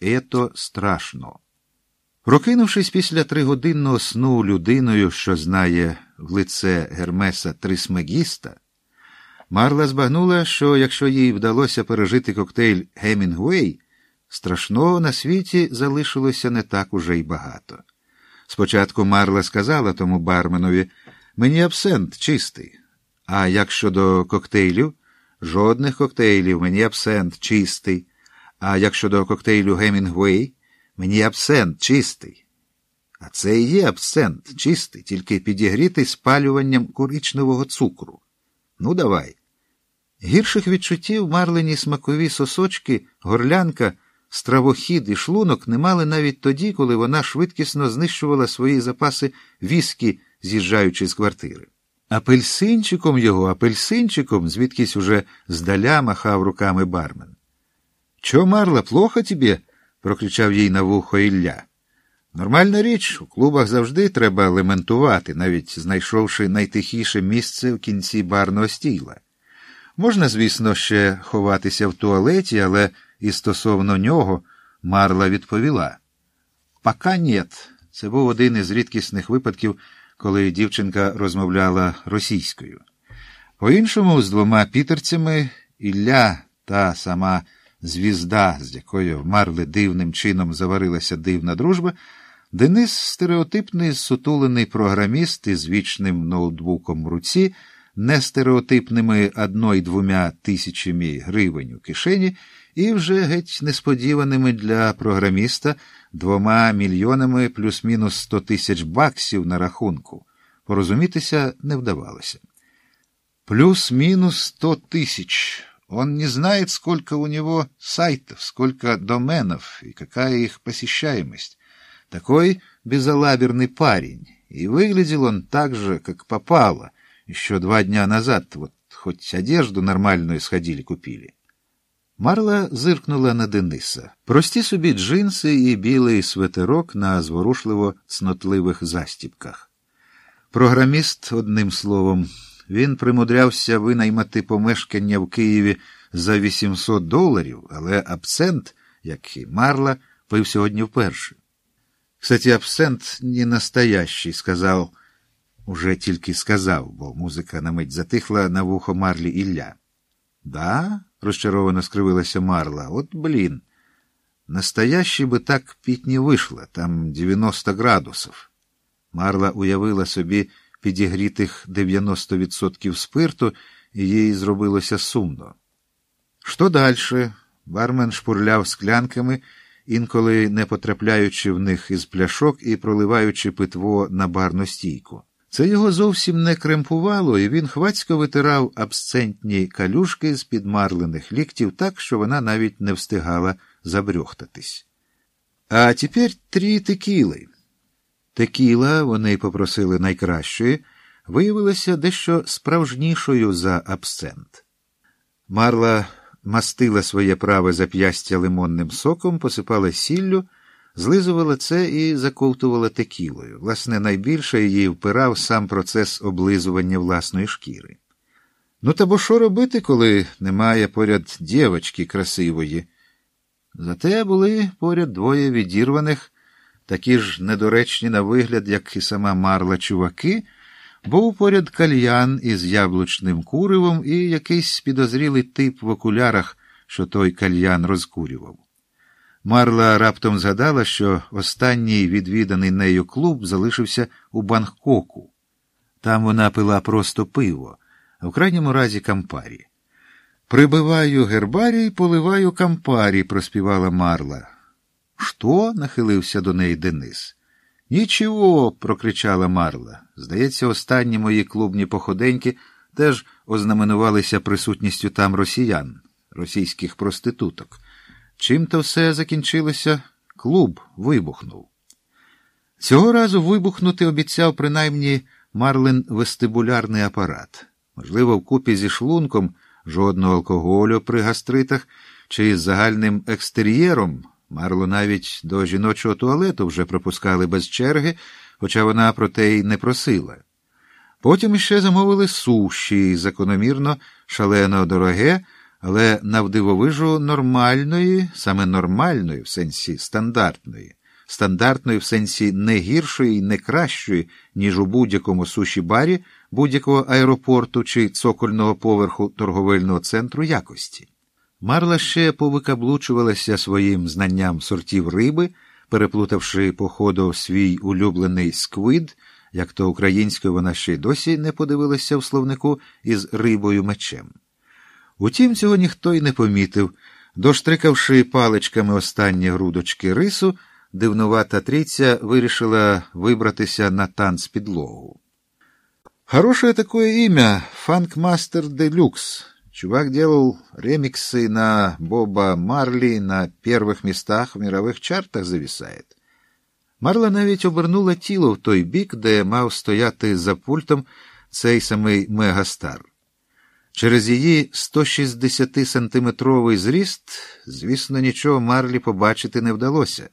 ето страшно. Прокинувшись після тригодинного сну людиною, що знає в лице Гермеса Трисмегіста, Марла збагнула, що якщо їй вдалося пережити коктейль Гемінгуей, страшного на світі залишилося не так уже й багато. Спочатку Марла сказала тому барменові мені абсент чистий. А як щодо коктейлів, жодних коктейлів, мені абсент чистий. А як щодо коктейлю Гемінгуей, мені абсент чистий. А це і є абсент чистий, тільки підігрітий спалюванням коричневого цукру. Ну, давай. Гірших відчуттів марлені смакові сосочки, горлянка, стравохід і шлунок не мали навіть тоді, коли вона швидкісно знищувала свої запаси віскі, з'їжджаючи з квартири. Апельсинчиком його, апельсинчиком, звідкись уже здаля махав руками бармен. Чо, Марла, плохо тобі? прокричав їй на вухо Ілля. Нормальна річ, у клубах завжди треба лементувати, навіть знайшовши найтихіше місце в кінці барного стійла. Можна, звісно, ще ховатися в туалеті, але і стосовно нього Марла відповіла. Пока нєт. Це був один із рідкісних випадків, коли дівчинка розмовляла російською. По іншому, з двома пітерцями Ілля та сама звізда, з якою в Марли дивним чином заварилася дивна дружба, Денис стереотипний сутулений програміст із вічним ноутбуком в руці, нестереотипними одно- двома тисячами гривень у кишені і вже геть несподіваними для програміста двома мільйонами плюс-мінус сто тисяч баксів на рахунку. Порозумітися не вдавалося. Плюс-минус сто тысяч. Он не знает, сколько у него сайтов, сколько доменов и какая их посещаемость. Такой безалаберный парень. И выглядел он так же, как попало, еще два дня назад. Вот хоть одежду нормальную сходили купили. Марла зиркнула на Дениса. Прості собі джинси і білий светерок на зворушливо цнотливих застіпках. Програміст, одним словом, він примудрявся винаймати помешкання в Києві за 800 доларів, але абсент, як і Марла, пив сьогодні вперше. Кстати, абсент не настоящий, сказав, уже тільки сказав, бо музика на мить затихла на вухо Марлі Ілля. Да? розчаровано скривилася Марла. От блін. Настоящий би так піть не вийшло, там 90 градусів. Марла уявила собі підігрітих 90% спирту, і їй зробилося сумно. Що далі? Бармен шпурляв склянками, інколи не потрапляючи в них із пляшок і проливаючи питво на барну стійку. Це його зовсім не кремпувало, і він хвацько витирав абсцентні калюшки з підмарлених ліктів так, що вона навіть не встигала забрьохтатись. А тепер три текіли. Текіла, вони попросили найкращої, виявилася дещо справжнішою за абсент. Марла мастила своє праве зап'ястя лимонним соком, посипала сіллю, злизувала це і заковтувала текілою. Власне, найбільше її впирав сам процес облизування власної шкіри. Ну, та бо що робити, коли немає поряд дівочки красивої? Зате були поряд двоє відірваних такі ж недоречні на вигляд, як і сама марла чуваки, був поряд кальян із яблучним куривом і якийсь підозрілий тип в окулярах, що той кальян розкурював. Марла раптом згадала, що останній відвіданий нею клуб залишився у Бангкоку. Там вона пила просто пиво, а в крайньому разі кампарі. Прибиваю гербарій, поливаю кампарі, проспівала Марла. Що? нахилився до неї Денис. Нічого, прокричала Марла. Здається, останні мої клубні походеньки теж ознаменувалися присутністю там росіян, російських проституток. Чим то все закінчилося? Клуб вибухнув. Цього разу вибухнути обіцяв принаймні Марлин вестибулярний апарат. Можливо, вкупі зі шлунком жодного алкоголю при гастритах чи з загальним екстер'єром. Марло навіть до жіночого туалету вже пропускали без черги, хоча вона про те й не просила. Потім іще замовили суші, закономірно, шалено дороге, але навдивовижу нормальної, саме нормальної, в сенсі стандартної, стандартної в сенсі не гіршої і не кращої, ніж у будь-якому суші барі будь-якого аеропорту чи цокольного поверху торговельного центру якості. Марла ще повикаблучувалася своїм знанням сортів риби, переплутавши по ходу свій улюблений squid, як то українською вона ще й досі не подивилася в словнику із рибою мечем. Утім, цього ніхто й не помітив. Доштрикавши паличками останні грудочки рису, дивнувата трійця вирішила вибратися на танцпідлогу. Хорошее такое имя — Фанкмастер Делюкс. Чувак делал ремиксы на Боба Марли, на первых местах в мировых чартах зависает. Марла навіть обернула тіло в той бік, де мав стояти за пультом цей самий Мегастар. Через її 160-сантиметровий зріст, звісно, нічого Марлі побачити не вдалося.